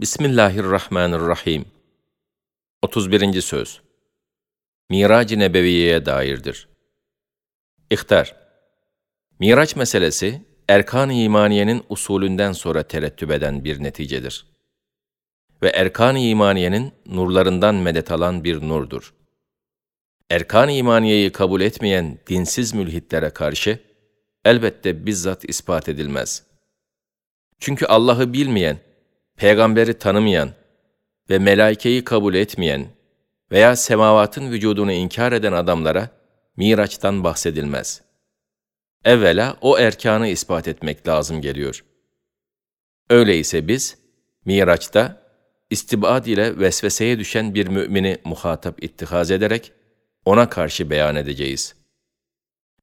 Bismillahirrahmanirrahim. 31. Söz Mirac-ı Nebeviye'ye dairdir. İhtar Miraç meselesi, erkan-ı imaniyenin usulünden sonra terettüp eden bir neticedir. Ve erkan-ı imaniyenin nurlarından medet alan bir nurdur. Erkan-ı imaniyeyi kabul etmeyen dinsiz mülhitlere karşı, elbette bizzat ispat edilmez. Çünkü Allah'ı bilmeyen, peygamberi tanımayan ve melaikeyi kabul etmeyen veya semavatın vücudunu inkar eden adamlara Miraç'tan bahsedilmez. Evvela o erkanı ispat etmek lazım geliyor. Öyleyse biz, Miraç'ta istibad ile vesveseye düşen bir mümini muhatap ittihaz ederek ona karşı beyan edeceğiz.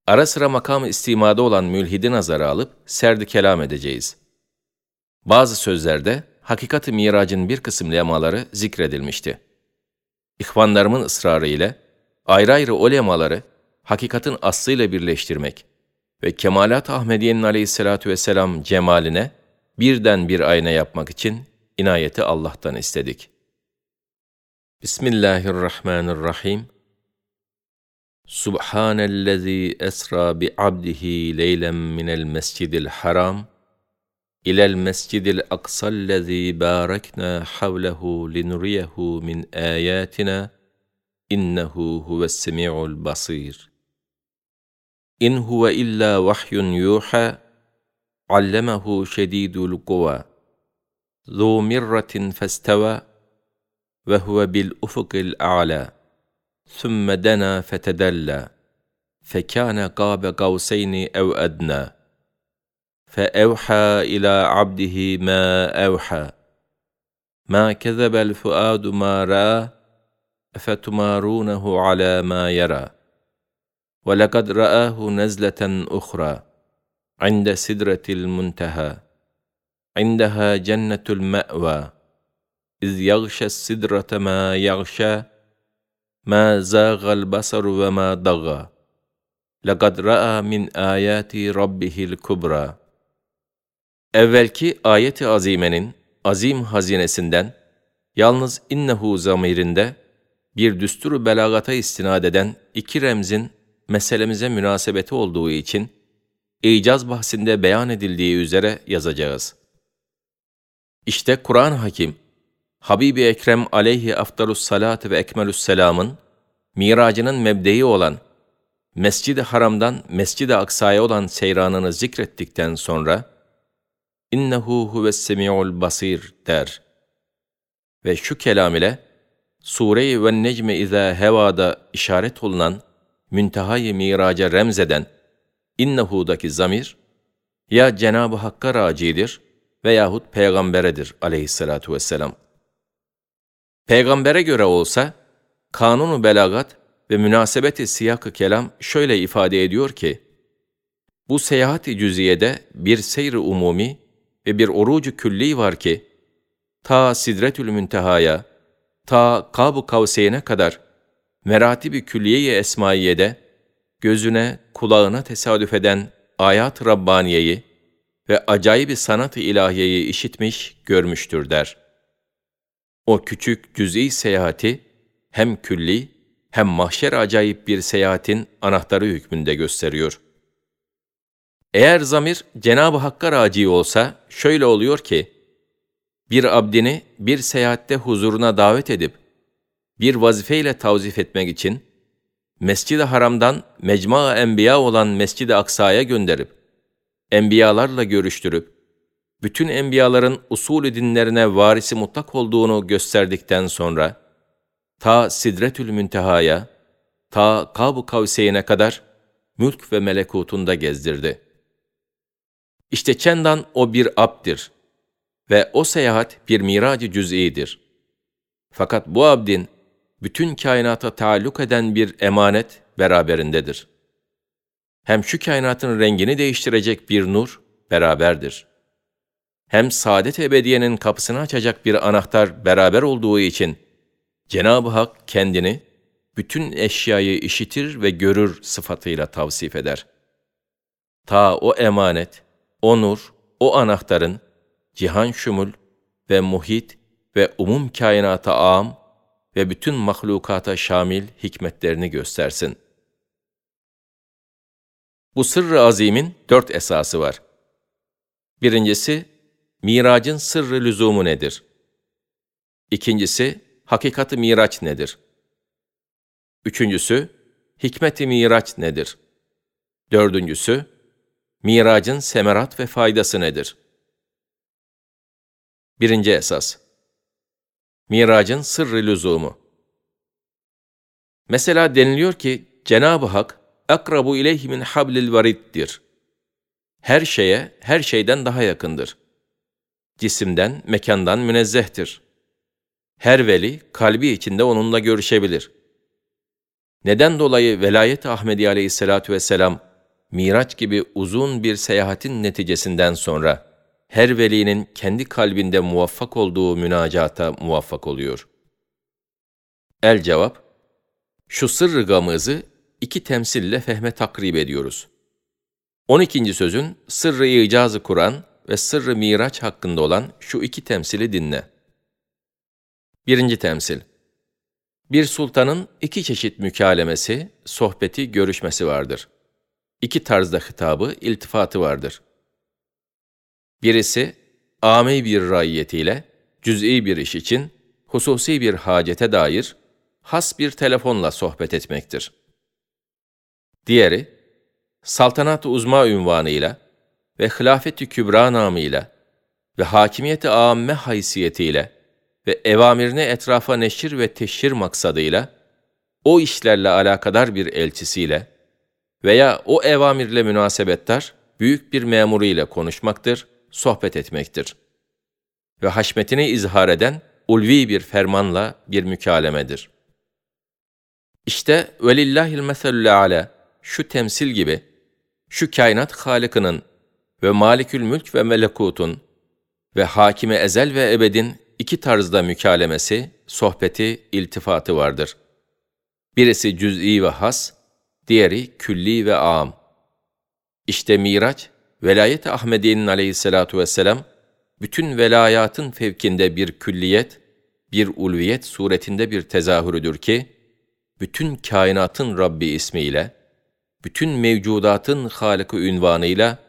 Ara sıra makam istimada olan mülhidi nazara alıp serdi kelam edeceğiz. Bazı sözlerde hakikat-ı miracın bir kısım lemaları zikredilmişti. İhvanlarımın ısrarı ile ayrı ayrı o lemaları hakikatin aslıyla birleştirmek ve Kemalat Ahmediye'nin aleyhissalatu vesselam cemaline birden bir ayna yapmak için inayeti Allah'tan istedik. Bismillahirrahmanirrahim. Subhanellezi esra bi abdihi leylen minel mescidil haram إلى المسجد الأقصى الذي باركنا حوله لنريه من آياتنا إنه هو السميع البصير. إن هو إلا وحي يوحى علمه شديد القوى ذو مرة فاستوى وهو بالأفق الأعلى ثم دنا فتدلى فكان قاب قوسين أو أدنى. فأوحى إلى عبده ما أوحى. ما كذب الفؤاد ما رأى أفتمارونه على ما يرى. ولقد رآه نزلة أخرى عند سدرة المنتهى. عندها جنة المأوى. إذ يغشى السدرة ما يغشى ما زاغ البصر وما ضغى لقد رأى من آيات ربه الكبرى. Evvelki ayet-i azimenin azim hazinesinden yalnız innehu zamirinde bir düsturu belagata istinad eden iki remzin meselemize münasebeti olduğu için icaz bahsinde beyan edildiği üzere yazacağız. İşte Kur'an Hakim, Habibi Ekrem aleyhi afdalus salatü ve ekmelus selamın miracının mebdeyi olan Mescid-i Haram'dan Mescid-i Aksa'ya olan seyranını zikrettikten sonra, İnnehu huves semi'ul basir der. Ve şu kelam ile Sure-i ve Necme izâ hevada işaret olunan müntehayı miraca remzeden innehu'daki zamir ya Cenab-ı Hakk'a racidir veyahut peygamberedir aleyhissalatu vesselam. Peygambere göre olsa kanunu belagat ve münasebeti siyak-ı kelam şöyle ifade ediyor ki, bu seyahat-i cüziyede bir seyr-i umumi ve bir orucu külli var ki, ta Sidretül Münteha'ya, ta Kab-ı Kavseyn'e kadar meratibi külliye-i esmaiyede gözüne, kulağına tesadüf eden ayat-ı Rabbaniye'yi ve acayip sanat-ı ilahiyeyi işitmiş, görmüştür der. O küçük cüz'i seyahati hem külli hem mahşer acayip bir seyahatin anahtarı hükmünde gösteriyor.'' Eğer zamir Cenab-ı Hakk'a raci olsa şöyle oluyor ki, bir abdini bir seyahatte huzuruna davet edip, bir vazifeyle tavzif etmek için, Mescid-i Haram'dan Mecma-ı Enbiya olan Mescid-i Aksa'ya gönderip, enbiyalarla görüştürüp, bütün enbiyaların usulü dinlerine varisi mutlak olduğunu gösterdikten sonra, ta Sidretül Münteha'ya, ta Kab-ı Kavseyn'e kadar mülk ve melekutunda gezdirdi.'' İşte çendan o bir abdir ve o seyahat bir miracı cüz'idir. Fakat bu abdin bütün kainata taalluk eden bir emanet beraberindedir. Hem şu kainatın rengini değiştirecek bir nur beraberdir. Hem saadet ebediyenin kapısını açacak bir anahtar beraber olduğu için Cenab-ı Hak kendini bütün eşyayı işitir ve görür sıfatıyla tavsif eder. Ta o emanet, o nur, o anahtarın cihan şumul ve muhit ve umum kainata am ve bütün mahlukata şamil hikmetlerini göstersin. Bu sırrı azimin dört esası var. Birincisi, miracın sırrı lüzumu nedir? İkincisi, hakikati miraç nedir? Üçüncüsü, hikmeti miraç nedir? Dördüncüsü, miracın semerat ve faydası nedir? Birinci esas, miracın sırrı lüzumu. Mesela deniliyor ki, Cenab-ı Hak, akrabu ileyhi min hablil variddir. Her şeye, her şeyden daha yakındır. Cisimden, mekandan münezzehtir. Her veli, kalbi içinde onunla görüşebilir. Neden dolayı velayet Ahmedi aleyhissalatu vesselam, Miraç gibi uzun bir seyahatin neticesinden sonra, her velinin kendi kalbinde muvaffak olduğu münacata muvaffak oluyor. El cevap, şu sırrı gamızı iki temsille fehme takrib ediyoruz. 12. sözün sırrı icazı Kur'an ve sırrı miraç hakkında olan şu iki temsili dinle. Birinci temsil Bir sultanın iki çeşit mükalemesi, sohbeti, görüşmesi vardır. İki tarzda hitabı, iltifatı vardır. Birisi, âmi bir raiyetiyle, cüz'i bir iş için, hususi bir hacete dair, has bir telefonla sohbet etmektir. Diğeri, saltanat-ı uzma ünvanıyla ve hilafet-i kübra namıyla ve hakimiyeti âmme haysiyetiyle ve evamirine etrafa neşir ve teşhir maksadıyla, o işlerle alakadar bir elçisiyle veya o evamirle münasebettar büyük bir memuru ile konuşmaktır, sohbet etmektir. Ve haşmetini izhar eden ulvi bir fermanla bir mükalemedir. İşte velillahil meselü ala şu temsil gibi, şu kainat halikinin ve malikül mülk ve melekutun ve hakime ezel ve ebedin iki tarzda mükalemesi, sohbeti, iltifatı vardır. Birisi cüz'i ve has, diğeri külli ve am. İşte Miraç, velayet Ahmediye'nin aleyhissalatu vesselam, bütün velayatın fevkinde bir külliyet, bir ulviyet suretinde bir tezahürüdür ki, bütün kainatın Rabbi ismiyle, bütün mevcudatın Halık-ı ünvanıyla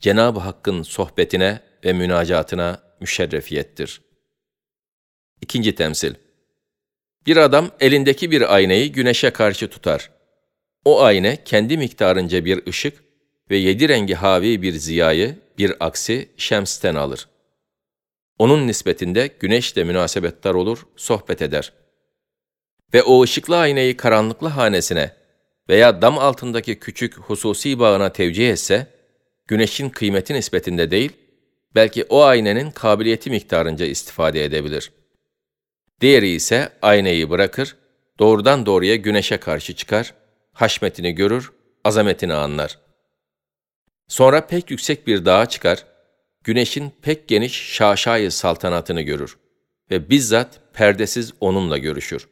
Cenab-ı Hakk'ın sohbetine ve münacatına müşerrefiyettir. İkinci temsil Bir adam elindeki bir aynayı güneşe karşı tutar. O ayna kendi miktarınca bir ışık ve yedi rengi havi bir ziyayı, bir aksi şemsten alır. Onun nispetinde güneşle münasebettar olur, sohbet eder. Ve o ışıklı aynayı karanlıklı hanesine veya dam altındaki küçük hususi bağına tevcih etse, güneşin kıymeti nispetinde değil, belki o aynenin kabiliyeti miktarınca istifade edebilir. Diğeri ise aynayı bırakır, doğrudan doğruya güneşe karşı çıkar, haşmetini görür, azametini anlar. Sonra pek yüksek bir dağa çıkar, güneşin pek geniş şaşayı saltanatını görür ve bizzat perdesiz onunla görüşür.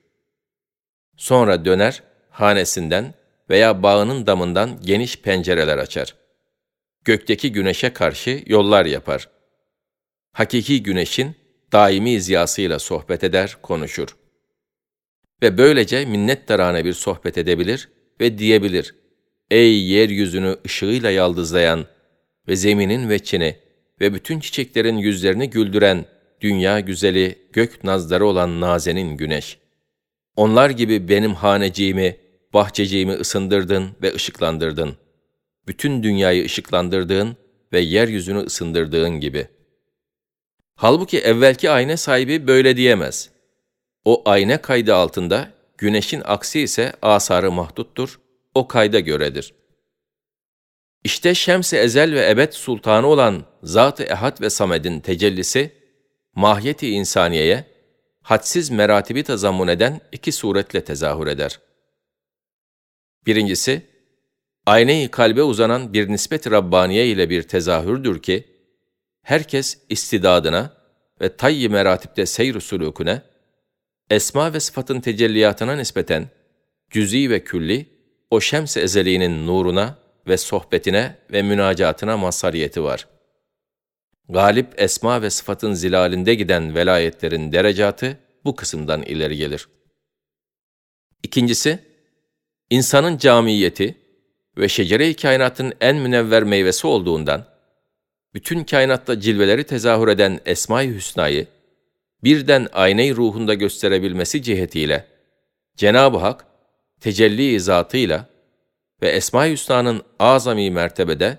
Sonra döner, hanesinden veya bağının damından geniş pencereler açar. Gökteki güneşe karşı yollar yapar. Hakiki güneşin daimi ziyasıyla sohbet eder, konuşur. Ve böylece minnettarane bir sohbet edebilir ve diyebilir, Ey yeryüzünü ışığıyla yaldızlayan ve zeminin veçini ve bütün çiçeklerin yüzlerini güldüren dünya güzeli, gök nazları olan nazenin güneş. Onlar gibi benim haneciğimi, bahçeciğimi ısındırdın ve ışıklandırdın. Bütün dünyayı ışıklandırdığın ve yeryüzünü ısındırdığın gibi. Halbuki evvelki ayna sahibi böyle diyemez. O ayna kaydı altında, güneşin aksi ise asarı mahduttur, o kayda göredir. İşte Şems-i Ezel ve Ebed Sultanı olan Zat-ı Ehad ve Samed'in tecellisi, mahiyeti insaniyeye, hadsiz meratibi tazammun eden iki suretle tezahür eder. Birincisi, ayne-i kalbe uzanan bir nispet Rabbaniye ile bir tezahürdür ki, herkes istidadına ve tayyi meratipte seyr sulukune, esma ve sıfatın tecelliyatına nispeten, cüz'i ve külli, o şems-i ezeliğinin nuruna ve sohbetine ve münacatına mazhariyeti var. Galip esma ve sıfatın zilalinde giden velayetlerin derecatı bu kısımdan ileri gelir. İkincisi, insanın camiyeti ve şecere-i kainatın en münevver meyvesi olduğundan, bütün kainatta cilveleri tezahür eden Esma-i Hüsna'yı birden ayna ruhunda gösterebilmesi cihetiyle Cenab-ı Hak tecelli zatıyla ve Esma-i Hüsna'nın azami mertebede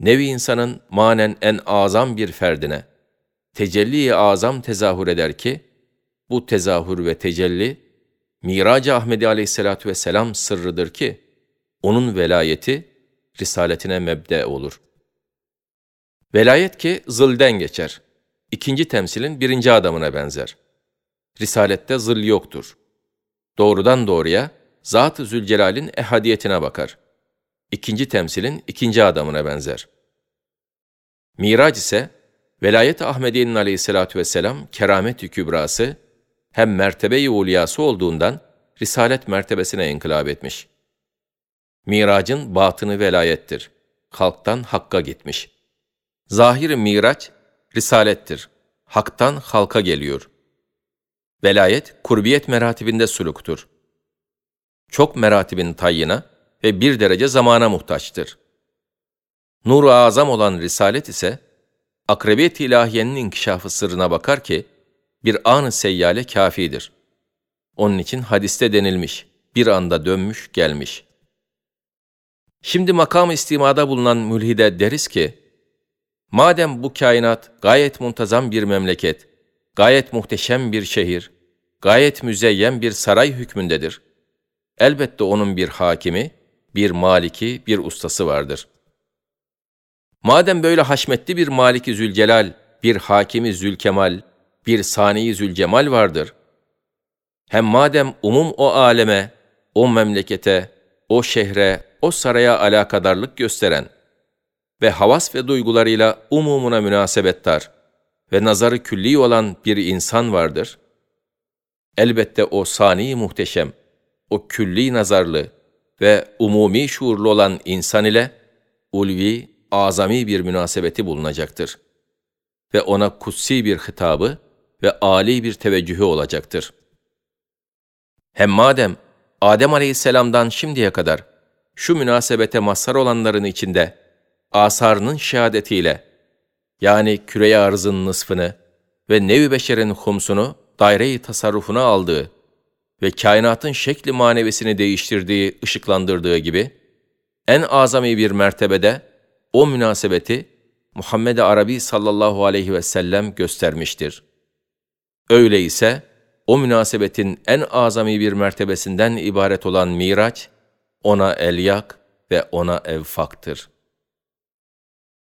nevi insanın manen en azam bir ferdine tecelli-i azam tezahür eder ki bu tezahür ve tecelli Mirac-ı Ahmedi Aleyhisselatü vesselam sırrıdır ki onun velayeti risaletine mebde olur. Velayet ki zılden geçer. İkinci temsilin birinci adamına benzer. Risalette zıl yoktur. Doğrudan doğruya Zat-ı Zülcelal'in ehadiyetine bakar. İkinci temsilin ikinci adamına benzer. Mirac ise, Velayet-i Ahmediye'nin aleyhissalatü vesselam keramet-i kübrası, hem mertebe-i uliyası olduğundan, Risalet mertebesine inkılap etmiş. Miracın batını velayettir. Halktan hakka gitmiş. Zahir-i miraç, risalettir. Haktan halka geliyor. Velayet, kurbiyet meratibinde suluktur. Çok meratibin tayyına ve bir derece zamana muhtaçtır. Nur-u azam olan risalet ise, akrebiyet ilahiyenin inkişafı sırrına bakar ki, bir an-ı seyyale kafidir. Onun için hadiste denilmiş, bir anda dönmüş gelmiş. Şimdi makam istimada bulunan mülhide deriz ki, madem bu kainat gayet muntazam bir memleket, gayet muhteşem bir şehir, gayet müzeyyen bir saray hükmündedir. Elbette onun bir hakimi, bir maliki, bir ustası vardır. Madem böyle haşmetli bir maliki Zülcelal, bir hakimi Zülkemal, bir saniyi Zülcemal vardır, hem madem umum o aleme, o memlekete, o şehre, o saraya alakadarlık gösteren ve havas ve duygularıyla umumuna münasebettar ve nazarı külli olan bir insan vardır. Elbette o sani muhteşem, o külli nazarlı ve umumi şuurlu olan insan ile ulvi, azami bir münasebeti bulunacaktır. Ve ona kutsi bir hitabı ve âli bir teveccühü olacaktır. Hem madem Adem aleyhisselamdan şimdiye kadar şu münasebete mazhar olanların içinde asarının şehadetiyle yani küre arzın nısfını ve nevi beşerin humsunu daire-i tasarrufuna aldığı ve kainatın şekli manevesini değiştirdiği, ışıklandırdığı gibi, en azami bir mertebede o münasebeti Muhammed Arabi sallallahu aleyhi ve sellem göstermiştir. Öyle ise o münasebetin en azami bir mertebesinden ibaret olan Miraç, ona elyak ve ona evfaktır.''